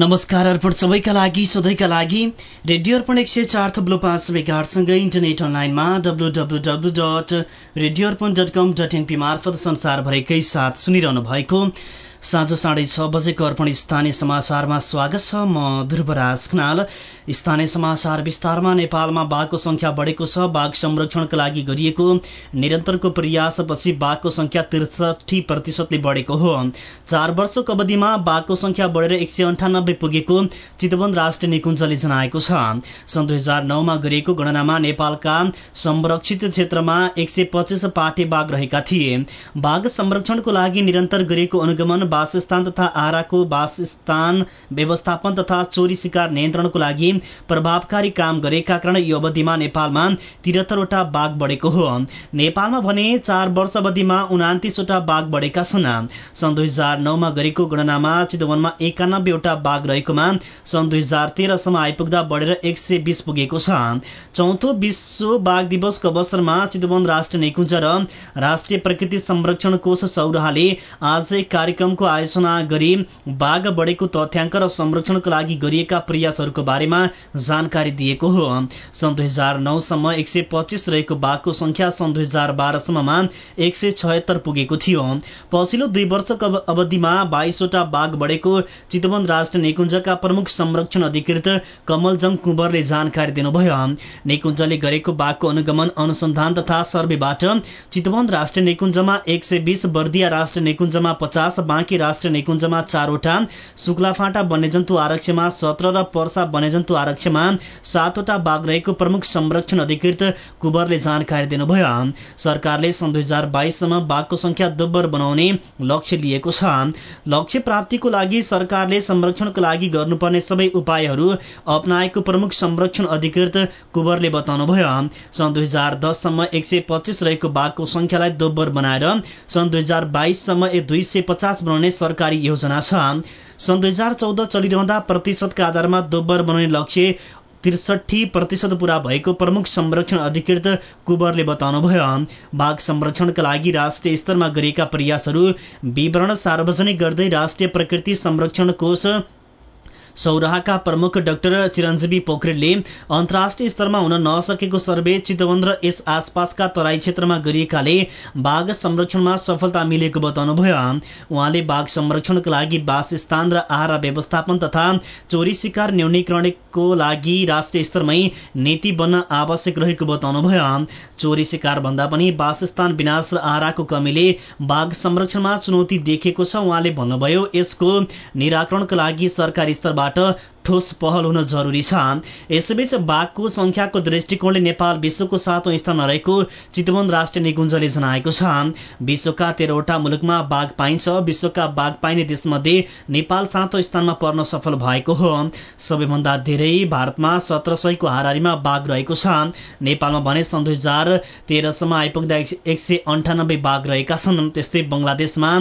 नमस्कार अर्पण सबैका लागि सधैँका लागि रेडियो अर्पण एक सय चार थप्लो पाँच मेगाहरूसँगै इन्टरनेट अनलाइनमा W W W dot radio Arpan dot com dot NP मार्फत संसारभरिकै साथ सुनिरहनु भएको साँझ साढे छ बजेको अर्पण स्थानीय समाचारमा स्वागत छ। म ध्रुवराज खनाल। स्थानीय समाचार विस्तारमा नेपालमा बाघको संख्या बढेको छ। बाघ संरक्षणका लागि गरिएको निरन्तरको प्रयासपछि बाघको संख्या त्रिसठी प्रतिशतले बढेको हो। चार वर्षको अवधिमा बाघको संख्या बढेर एक सय अन्ठानब्बे पुगेको चितवन राष्ट्रिय निकुञ्जले जनाएको छ। सन् दुई हजार नौमा गरिएको गणनामा नेपालका संरक्षित क्षेत्रमा एक सय पच्चिस पाटे बाघ रहेका थिए। बाघ संरक्षणको लागि निरन्तर गरिएको अनुगमन वासस्थान तथा आराको वासस्थान व्यवस्थापन तथा चोरी शिकार नियन्त्रणको लागि प्रभावकारी काम गरेका कारण यो अवधिमा नेपालमा त्रिहत्तरवटा बाघ बढेको हो। नेपालमा भने चार वर्ष अवधिमा उनातिसवटा बाघ बढेका छन्। सन् दुई हजार नौमा गरेको गणनामा चितवनमा एकानब्बेवटा बाघ रहेकोमा सन् दुई हजार तेह्रसम्म आइपुग्दा बढेर एक सय बिस पुगेको छ। चौथो विश्व बाघ दिवसको अवसरमा चितवन राष्ट्रिय निकुञ्ज र राष्ट्रिय प्रकृति संरक्षण कोष सौराहाले आज कार्यक्रम कार्यक्रमको आयोजना गरी बाघ बढेको तथ्याङ्क र संरक्षणको लागि गरिएका प्रयासहरूको बारेमा जानकारी दिएको हो। सन् दुई हजार नौसम्म एक सय पच्चिस रहेको बाघको संख्या सन् दुई हजार बाह्रसम्ममा एक सय छयत्तर पुगेको थियो। पछिल्लो दुई वर्षको अवधिमा बाइसवटा बाघ बढेको चितवन राष्ट्रिय निकुञ्जका प्रमुख संरक्षण अधिकृत कमलजङ कुँवरले जानकारी दिनुभयो। निकुञ्जले गरेको बाघको अनुगमन अनुसन्धान तथा सर्वेबाट चितवन राष्ट्रिय निकुञ्जमा एक सय बिस बर्दिया राष्ट्रिय निकुञ्जमा पचास बाँकी बाँकी राष्ट्रिय निकुञ्जमा चारवटा शुक्लाफाँटा वन्यजन्तु आरक्षमा सत्र र पर्सा वन्यजन्तु आरक्षमा सातवटा बाघ रहेको प्रमुख संरक्षण अधिकृत कुवरले जानकारी दिनुभयो। सरकारले सन् दुई हजार बाइससम्म बाघको संख्या दोब्बर बनाउने लक्ष्य लिएको छ। लक्ष्य प्राप्तिको लागि सरकारले संरक्षणको लागि गर्नुपर्ने सबै उपायहरू अप्नाएको प्रमुख संरक्षण अधिकृत कुवरले बताउनुभयो। सन् दुई हजार दससम्म एक सय पच्चिस रहेको बाघको संख्यालाई दोब्बर बनाएर सन् दुई हजार बाइससम्म दुई सय पचास सरकारी योजना छ। सन् दुई हजार चौध चलिरहँदा प्रतिशतका आधारमा दोब्बर बनाउने लक्ष्य त्रिसठी प्रतिशत पूरा भएको प्रमुख संरक्षण अधिकृत कुवरले बताउनुभयो। बाघ संरक्षणका लागि राष्ट्रिय स्तरमा गरिएका प्रयासहरू विवरण सार्वजनिक गर्दै राष्ट्रिय प्रकृति संरक्षण कोष सौराहाका प्रमुख डाक्टर चिरञ्जीवी पोखरेलले अन्तर्राष्ट्रिय स्तरमा हुन नसकेको सर्वे चितवन र यस आसपासका तराई क्षेत्रमा गरिएकाले बाघ संरक्षणमा सफलता मिलेको बताउनुभयो। उहाँले बाघ संरक्षणको लागि वासस्थान र आहार व्यवस्थापन तथा चोरी शिकार न्यूनीकरणको लागि राष्ट्रिय स्तरमै नीति बन्न आवश्यक रहेको बताउनुभयो। चोरी शिकार भन्दा पनि वासस्थान विनाश र आहाराको कमीले बाघ संरक्षणमा चुनौती देखेको छ उहाँले भन्नुभयो। यसको निराकरणका लागि सरकारी स्तरबाट ठोस पहल हुन जरुरी छ। यसैबीच बाघको संख्याको दृष्टिकोणले नेपाल विश्वको सातौं स्थानमा रहेको चितवन राष्ट्रिय निकुञ्जले जनाएको छ। विश्वका तेह्रवटा मुलुकमा बाघ पाइन्छ। विश्वका बाघ पाइने देशमध्ये नेपाल सातौं स्थानमा पर्न सफल भएको हो। सबैभन्दा धेरै भारतमा सत्र सयको हारारीमा बाघ रहेको छ। नेपालमा भने सन् दुई हजार तेह्रसम्म आइपुग्दा एक सय अन्ठानब्बे बाघ रहेका छन्। त्यस्तै बंगलादेशमा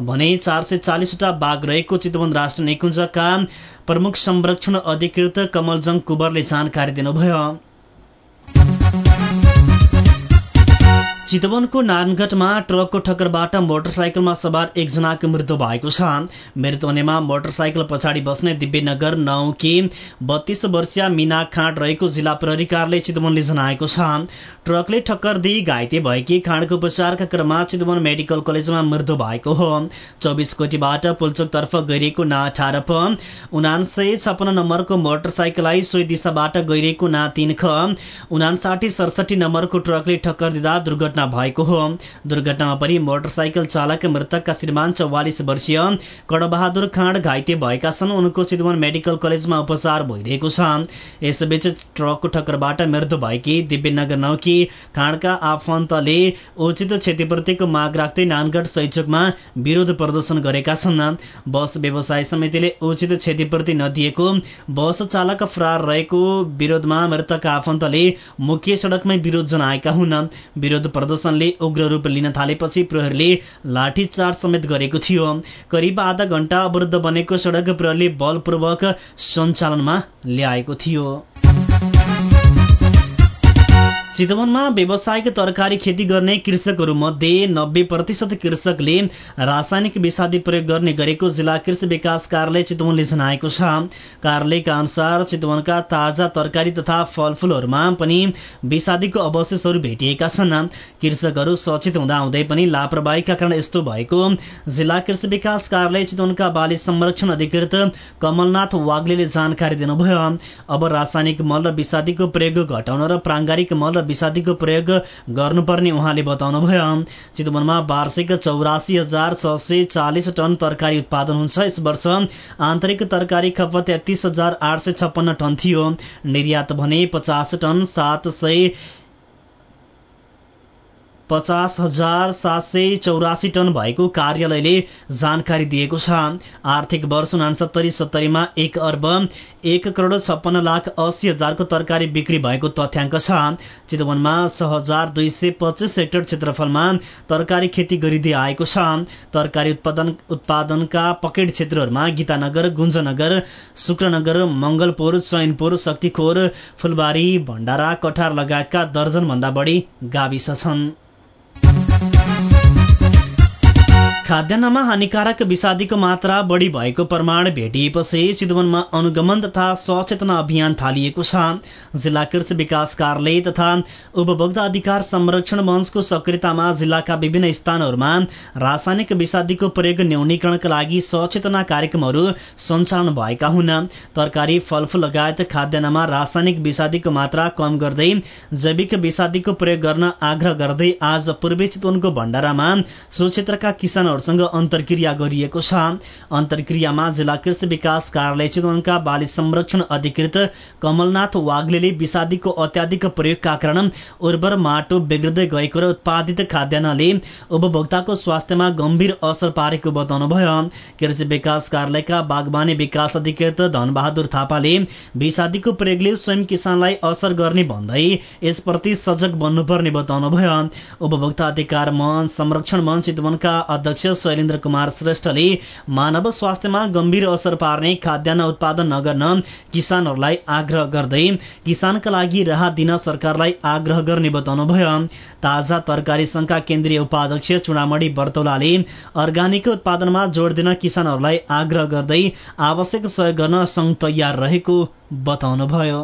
भने चार सय चालिसवटा बाघ रहेको चितवन राष्ट्र निकुञ्जका प्रमुख संरक्षण अधिकृत कमलजङ कुबरले जानकारी दिनुभयो। चितवनको नारायणगढमा ट्रकको ठक्करबाट मोटरसाइकलमा सवार एकजनाको मृत्यु भएको छ। मृत्यु हुनेमा मोटरसाइकल पछाडि बस्ने दिव्यनगर नौकी बत्तीस वर्षीय मिना खाँड रहेको जिल्ला प्रहरी कार्यालय चितवनले जनाएको छ। ट्रकले ठक्कर दिई घाइते भएकी खाँडको उपचारका क्रममा चितवन मेडिकल कलेजमा मृत्यु भएको हो। चौबिस कोटीबाट पुलचोकतर्फ गइरहेको ना अठार नम्बरको मोटरसाइकललाई सोही दिशाबाट गइरहेको ना तीन ख उनासाठी सडसठी नम्बरको ट्रकले ठक्कर दिँदा दुर्घटना भएको हो। दुर्घटनामा परि मोटरसाइकल चालक मृतकका श्रीमान चौवालिस वर्षीय कडबहादुर खाँड घाइते भएका छन्। उनको चितवन मेडिकल कलेजमा उपचार भइरहेको छ। यसबीच ट्रकको ठक्करबाट मृत्यु भएकी दिव्यनगर नौकी खाँडका आफन्तले उचित क्षतिपूर्तिको माग राख्दै नानगढ सैचोकमा विरोध प्रदर्शन गरेका छन्। बस व्यवसाय समितिले उचित क्षतिपूर्ति नदिएको बस चालक फरार रहेको विरोधमा मृतकका आफन्तले मुख्य सड़कमै विरोध जनाएका हुन्। विरोध प्रदर्शनले उग्र रूप लिन थालेपछि प्रहरीले लाठीचार्ज समेत गरेको थियो। करिब आधा घण्टा अवरुद्ध बनेको सड़क प्रहरीले बलपूर्वक सञ्चालनमा ल्याएको थियो। चितवनमा व्यावसायिक तरकारी खेती गर्ने कृषकहरू मध्ये नब्बे प्रतिशत कृषकले रासायनिक विषादी प्रयोग गर्ने गरेको जिल्ला कृषि विकास कार्यालय चितवनले जनाएको छ। कार्यालयका अनुसार चितवनका ताजा तरकारी तथा फलफूलहरूमा पनि विषादीको अवशेषहरू भेटिएका छन्। कृषकहरू सचेत हुँदा हुँदै पनि लापरवाहीका कारण यस्तो भएको जिल्ला कृषि विकास कार्यालय चितवनका बाली संरक्षण अधिकृत कमलनाथ वाग्ले जानकारी दिनुभयो। अब रासायनिक मल र विषादीको प्रयोग घटाउन र प्राङ्गारिक मल विषादीको प्रयोग गर्नुपर्ने उहाँले बताउनुभयो। चितवनमा वार्षिक चौरासी हजार छ सय चालिस टन तरकारी उत्पादन हुन्छ। यस वर्ष आन्तरिक तरकारी खपत तेत्तिस हजार आठ सय छप्पन्न टन थियो। निर्यात भने पचास टन सात सय पचास हजार सात सय चौरासी टन भएको कार्यालयले जानकारी दिएको छ। आर्थिक वर्ष उनासत्तरी सत्तरीमा एक अर्ब एक करोड छप्पन्न लाख अस्सी हजारको तरकारी बिक्री भएको तथ्याङ्क छ। चितवनमा छ हजार दुई सय पच्चिस हेक्टर क्षेत्रफलमा तरकारी खेती गरिँदै आएको छ। तरकारी उत्पादन उत्पादनका पकेट क्षेत्रहरूमा गीतानगर गुन्जनगर शुक्रनगर मङ्गलपुर चैनपुर शक्तिखोर फुलबारी भण्डारा कठार लगायतका दर्जनभन्दा बढी गाविस छन्। Thank you. खाद्यान्नमा हानिकारक विषादीको मात्रा बढी भएको प्रमाण भेटिएपछि चितवनमा अनुगमन तथा सचेतना अभियान थालिएको छ। जिल्ला कृषि विकास कार्यालय तथा उपभोक्ता अधिकार संरक्षण मञ्चको सक्रियतामा जिल्लाका विभिन्न स्थानहरूमा रासायनिक विषादीको प्रयोग न्यूनीकरणका लागि सचेतना कार्यक्रमहरू सञ्चालन भएका हुन्। तरकारी फलफूल लगायत खाद्यान्नमा रासायनिक विषादीको मात्रा कम गर्दै जैविक विषादीको प्रयोग गर्न आग्रह गर्दै आज पूर्वी चितवनको भण्डारामा सो क्षेत्रका किसानहरू सँग अन्तर्क्रिया गरिएको छ। अन्तर्क्रियामा जिल्ला कृषि विकास कार्यालय चितवनका बाली संरक्षण अधिकृत कमलनाथ वाग्ले विषादीको अत्याधिक प्रयोगका कारण उर्वर माटो बिग्रदै गएको र उत्पादित खाद्यान्नले उपभोक्ताको स्वास्थ्यमा गम्भीर असर पारेको बताउनुभयो। कृषि विकास कार्यालयका बागवानी विकास अधिकृत धनबहादुर थापाले विषादीको प्रयोगले स्वयं किसानलाई असर गर्ने भन्दै यसप्रति सजग बन्नुपर्ने बताउनुभयो। उपभोक्ता अधिकार मन संरक्षण मन चितवनका अध्यक्ष शैलेन्द्र कुमार श्रेष्ठले मानव स्वास्थ्यमा गम्भीर असर पार्ने खाद्यान्न उत्पादन नगर्न किसानहरूलाई आग्रह गर्दै किसानका लागि राहत दिन सरकारलाई आग्रह गर्ने बताउनुभयो। ताजा तरकारी संघका केन्द्रीय उपाध्यक्ष चुडामणी बर्तौलाले अर्ग्यानिक उत्पादनमा जोड दिन किसानहरूलाई आग्रह गर्दै आवश्यक सहयोग गर्न संघ तयार रहेको बताउनुभयो।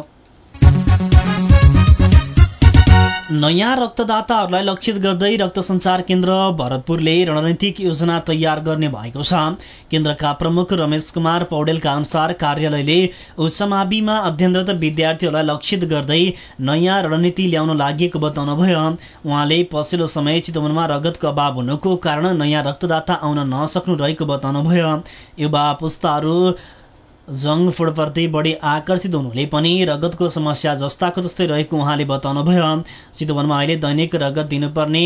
नयाँ रक्तदाताहरूलाई लक्षित गर्दै रक्त संचार केन्द्र भरतपुरले रणनीतिक योजना तयार गर्ने भएको छ। केन्द्रका प्रमुख रमेश कुमार पौडेलका अनुसार कार्यालयले उच्च माविमा अध्ययनरत विद्यार्थीहरूलाई लक्षित गर्दै नयाँ रणनीति ल्याउन लागि बताउनुभयो उहाँले पछिल्लो समय चितवनमा रगतको अभाव हुनुको कारण नयाँ रक्तदाता आउन नसक्नु रहेको बताउनुभयो युवा पुस्ताहरू जङ्क फुडप्रति बढी आकर्षित हुनुले पनि रगतको समस्या जस्ताको जस्तै रहेको उहाँले बताउनुभयो। चितवनमा अहिले दैनिक रगत दिनुपर्ने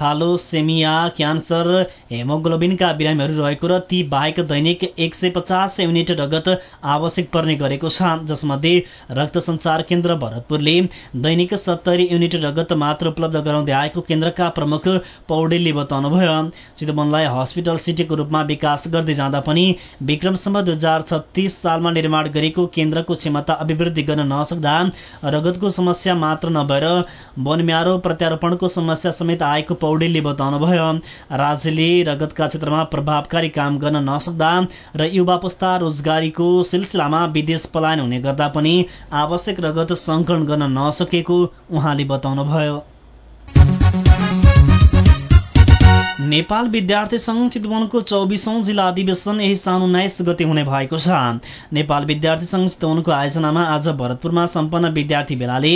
थालोसेमिया क्यान्सर हेमोग्लोबिनका बिरामीहरू रहेको र ती बाहेक दैनिक एक सय पचास युनिट रगत आवश्यक पर्ने गरेको छ। जसमध्ये रक्त संचार केन्द्र भरतपुरले दैनिक सत्तरी युनिट रगत मात्र उपलब्ध गराउँदै आएको केन्द्रका प्रमुख पौडेलले बताउनुभयो। चितवनलाई हस्पिटल सिटीको रूपमा विकास गर्दै जाँदा पनि विक्रमसम्म दुई हजार छत्तिस सालमा निर्माण गरेको केन्द्रको क्षमता अभिवृद्धि गर्न नसक्दा रगतको समस्या मात्र नभएर वनम्यारो प्रत्यारोपणको समस्या समेत आएको पौडेलले बताउनुभयो। राज्यले रगतका क्षेत्रमा प्रभावकारी काम गर्न नसक्दा र युवा पुस्ता रोजगारीको सिलसिलामा विदेश पलायन हुने गर्दा पनि आवश्यक रगत सङ्कलन गर्न नसकेको उहाँले बताउनुभयो। नेपाल विद्यार्थी संघ चितवनको चौबिसौं जिल्ला अधिवेशन यही साउन उन्नाइस गते हुने भएको छ। नेपाल विद्यार्थी संघ चितवनको आयोजनामा आज भरतपुरमा सम्पन्न विद्यार्थी भेलाले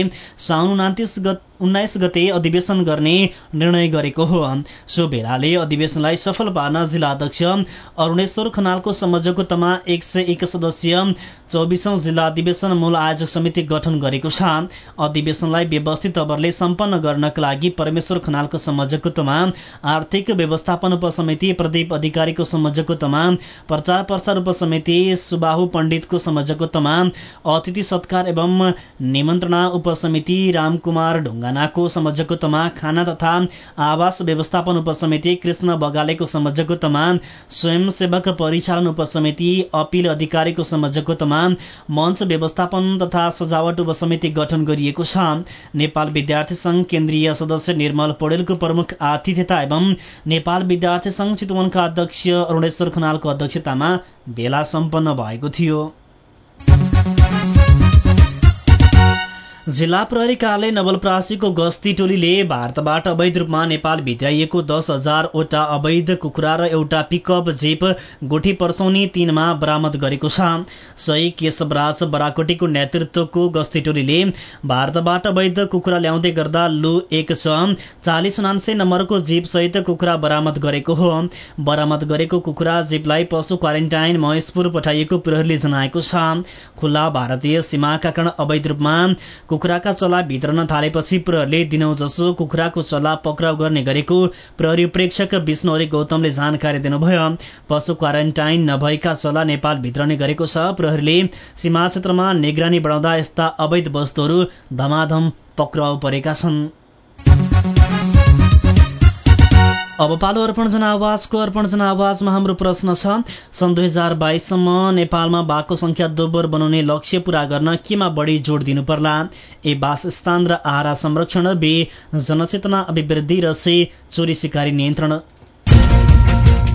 साउन उनातिस उन्नाइस गते अधिवेशन गर्ने निर्णय गरेको हो। सो भेलाले अधिवेशनलाई सफल पार्न जिल्ला अध्यक्ष अरूणेश्वर खनालको संयोजकत्वमा एक सय एक सदस्यीय चौबिसौं जिल्ला अधिवेशन मूल आयोजक समिति गठन गरेको छ। अधिवेशनलाई व्यवस्थित तवरले सम्पन्न गर्नका लागि परमेश्वर खनालको संयोजकत्वमा आर्थिक व्यवस्थापन उपसमिति प्रदीप अधिकारीको संयोजकत्वमा प्रचार प्रसार उपसमिति सुबाहु पण्डितको संयोजकत्वमा अतिथि सत्कार एवं निमन्त्रणा उपसमिति रामकुमार ढुङ्गा ढुङ्गानाको संयोजकत्वमा खाना तथा आवास व्यवस्थापन उपसमिति कृष्ण बगालेको संयोजकत्वमा स्वयंसेवक परिचालन उपसमिति अपिल अधिकारीको संयोजकत्वमा मञ्च व्यवस्थापन तथा सजावट उपसमिति गठन गरिएको छ। नेपाल विद्यार्थी संघ केन्द्रीय सदस्य निर्मल पौडेलको प्रमुख आतिथ्यता एवं नेपाल विद्यार्थी संघ चितवनका अध्यक्ष अरूणेश्वर खनालको अध्यक्षतामा भेला सम्पन्न भएको थियो। जिल्ला प्रहरी कार्यालय नवलप्रासीको गस्ती टोलीले भारतबाट अवैध रूपमा नेपाल भित्याइएको दस हजारवटा अवैध कुखुरा र एउटा पिकअप जेप गोठी पर्सौनी तीनमा बरामद गरेको छ। सही केशवराज बराकोटीको नेतृत्वको गस्ती टोलीले भारतबाट अवैध कुखुरा ल्याउँदै गर्दा लु एक छ चालिस उनान्से नम्बरको जीप सहित कुखुरा बरामद गरेको हो। बरामद गरेको कुखुरा जीपलाई पशु क्वारेन्टाइन महेशपुर पठाइएको प्रहरीले जनाएको छ। खुल्ला भारतीय सीमाका कारण अवैध रूपमा कुखुराका चल्ला भित्रन थालेपछि प्रहरीले दिनौ जसो कुखुराको चल्ला पक्राउ गर्ने गरेको प्रहरी प्रेक्षक विष्णुहरि गौतमले जानकारी दिनुभयो। पशु क्वारेन्टाइन नभएका चल्ला नेपाल भित्रने गरेको छ। प्रहरीले सीमा क्षेत्रमा निगरानी बढाउँदा यस्ता अवैध वस्तुहरू धमाधम पक्राउ परेका छन्। अब पालो अर्पण जनावाजको अर्पण जनावाजमा हाम्रो प्रश्न छ। सन् दुई हजार बाइससम्म नेपालमा बाघको संख्या दोब्बर बनाउने लक्ष्य पूरा गर्न केमा बढी जोड दिनु पर्ला ए वासस्थान र आहारा संरक्षण बे जनचेतना अभिवृद्धि र से चोरी सिकारी नियन्त्रण।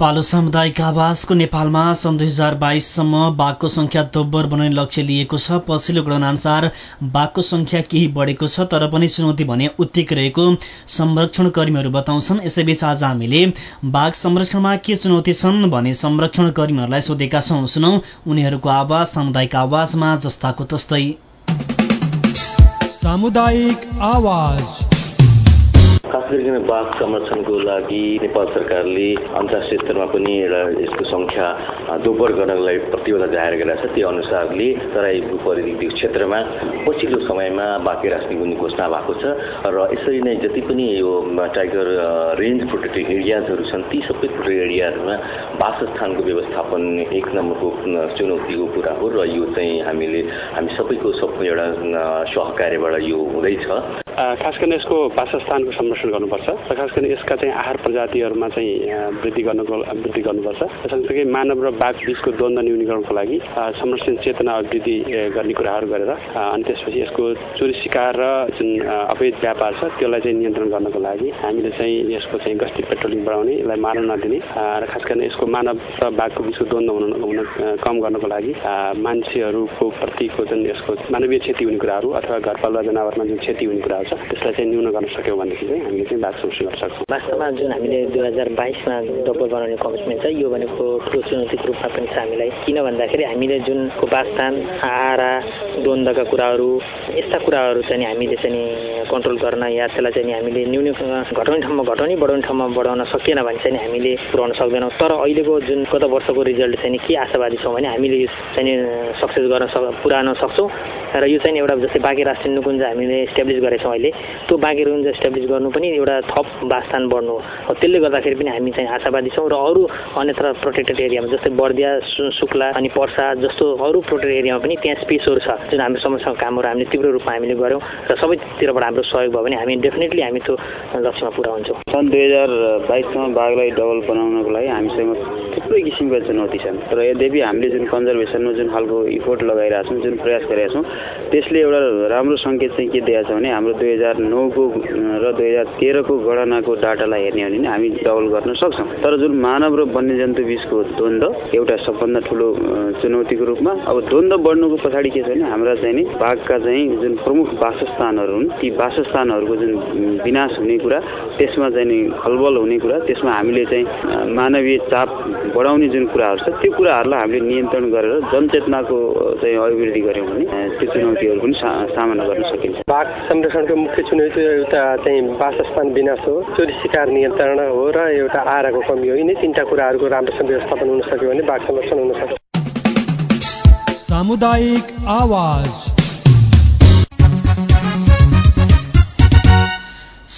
पालो सामुदायिक आवासको नेपालमा सन् दुई हजार बाइससम्म बाघको संख्या दोब्बर बनाउने लक्ष्य लिएको छ। पछिल्लो अनुसार बाघको संख्या केही बढेको छ तर पनि चुनौती भने उत्तिकै रहेको संरक्षण कर्मीहरू बताउँछन्। यसैबीच आज हामीले बाघ संरक्षणमा के चुनौती छन् भने संरक्षण कर्मीहरूलाई सोधेका छौं। सुनौ उनीहरूको आवाज सामुदायिक आवाजमा जस्ताको तस्तै। सामुदायिक आवाज। खास गरिकन बाघ संरक्षणको लागि नेपाल सरकारले अन्तर्राष्ट्रिय स्तरमा पनि एउटा यसको संख्या दोब्बर गर्नको लागि प्रतिबद्धता जाहेर गरेका छ त्यो अनुसारले तराई परिधि क्षेत्रमा पछिल्लो समयमा बाँकी राख्ने पनि घोषणा भएको छ र यसरी नै जति पनि यो टाइगर रेन्ज प्रोटेक्टेड एरियाजहरू छन् ती सबै प्रोटेक्टेड एरियाहरूमा वासस्थानको व्यवस्थापन एक नम्बरको चुनौतीको कुरा हो र यो चाहिँ हामीले हामी सबैको सब एउटा सहकार्यबाट यो हुँदैछ। खास गरेर यसको वासस्थानको संरक्षण गर्नुपर्छ र खास गरी यसका चाहिँ आहार प्रजातिहरूमा चाहिँ वृद्धि गर्नको वृद्धि गर्नुपर्छ। सँगसँगै मानव र बाघ बिचको द्वन्द्व न्यूनीकरणको लागि संरक्षण चेतना अभिवृद्धि गर्ने कुराहरू गरेर अनि त्यसपछि यसको चोरी शिकार र जुन अवैध व्यापार छ त्यसलाई चाहिँ नियन्त्रण गर्नको लागि हामीले चाहिँ यसको चाहिँ गस्ती पेट्रोलिङ बढाउने यसलाई मार्न नदिने र खास गरेर यसको मानव र बाघको बिचको द्वन्द्व हुन हुन कम गर्नको लागि मान्छेहरूको प्रतिको जुन यसको मानवीय क्षति हुने कुराहरू अथवा घरपालुवा जनावरमा जुन क्षति हुने कुराहरू छ त्यसलाई चाहिँ न्यून गर्न सक्यौँ भनेदेखि चाहिँ हामीले चाहिँ बाघ संरक्षण गर्न सक्छौँ वास्तवमा जुन हामीले दुई हजार बाइसमा डब्बल बनाउने कमिटमेन्ट छ यो भनेको ठुलो चुनौतीको रूपमा पनि छ हामीलाई। किन भन्दाखेरि हामीले जुन वासस्थान आहारा द्वन्द्वका कुराहरू यस्ता कुराहरू चाहिँ हामीले चाहिँ कन्ट्रोल गर्न या त्यसलाई चाहिँ हामीले न्यून घटाउने ठाउँमा घटाउने बढाउने ठाउँमा बढाउन सकिएन भने चाहिँ हामीले पुऱ्याउन सक्दैनौँ। तर अहिलेको जुन गत वर्षको रिजल्ट चाहिँ के आशावादी छौँ भने हामीले यो चाहिँ सक्सेस गर्न सक पुऱ्याउन सक्छौँ। र यो चाहिँ एउटा जस्तै बाँकी राष्ट्रिय नुकुञ्ज हामीले इस्टाब्लिस गरेछौँ अहिले। त्यो बाँकी रुकुञ्ज इस्टाब्लिस गर्नु पनि एउटा थप वासस्थान बढ्नु हो। त्यसले गर्दाखेरि पनि हामी चाहिँ आशावादी छौँ र अरू अन्यत्र प्रोटेक्टेड एरियामा जस्तै बर्दिया सुक्ला अनि पर्सा जस्तो अरू प्रोटेक्टेड एरियामा पनि त्यहाँ स्पेसहरू छ जुन हाम्रो समयसँग कामहरू हामीले तीव्र रूपमा हामीले गऱ्यौँ र सबैतिरबाट हाम्रो सहयोग भयो भने हामी डेफिनेटली हामी त्यो लक्ष्यमा पुरा हुन्छौँ। सन् दुई हजार बाइससम्म बाघलाई डबल बनाउनको लागि हामीसँग थुप्रै किसिमका चुनौती छन् तर यद्यपि हामीले जुन कन्जर्भेसनमा जुन खालको इफोर्ट लगाइरहेको छौँ जुन प्रयास गरिरहेका छौँ त्यसले एउटा राम्रो सङ्केत चाहिँ के दिएको छ भने हाम्रो दुई हजार नौको र दुई हजार तेह्रको गणनाको डाटालाई हेर्ने हो भने हामी डबल गर्न सक्छौँ। तर जुन मानव र वन्यजन्तु बिचको द्वन्द्व एउटा सबभन्दा ठुलो चुनौतीको रूपमा अब द्वन्द्व बढ्नुको पछाडि के छ भने हाम्रा चाहिँ नि बाघका चाहिँ जुन प्रमुख वासस्थानहरू हुन् ती वासस्थानहरूको जुन विनाश हुने कुरा त्यसमा चाहिँ नि खलबल हुने कुरा त्यसमा हामीले चाहिँ मानवीय चाप बढाउने जुन कुराहरू छ त्यो कुराहरूलाई हामीले नियन्त्रण गरेर जनचेतनाको चाहिँ अभिवृद्धि गऱ्यौँ भने त्यो चुनौतीहरू पनि सामना गर्न सकिन्छ। बाघ संरक्षणको मुख्य चुनौती एउटा चाहिँ वासस्थान विनाश हो चोरी शिकार नियन्त्रण हो र एउटा आहाराको कमी हो। यिनै तिनवटा कुराहरूको राम्रोसँग व्यवस्थापन हुन सक्यो भने बाघ संरक्षण हुन सक्छ सामुदायिक आवाज।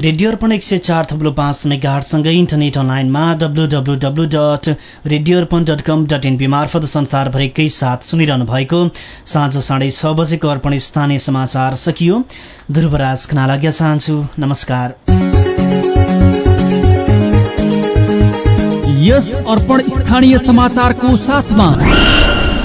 रेडियो अर्पण एक सय चार थप्लो पाँच मेगाहरूसँगै इन्टरनेट अनलाइनमा W W W dot radio Arpan dot com dot NP मार्फत संसारभरिकै साथ सुनिरहनु भएको साँझ साढे छ बजेको अर्पण स्थानीय समाचार सकियो। ध्रुवराज खना लाग्न चाहन्छु। नमस्कार। यस अर्पण स्थानीय समाचारको साथमा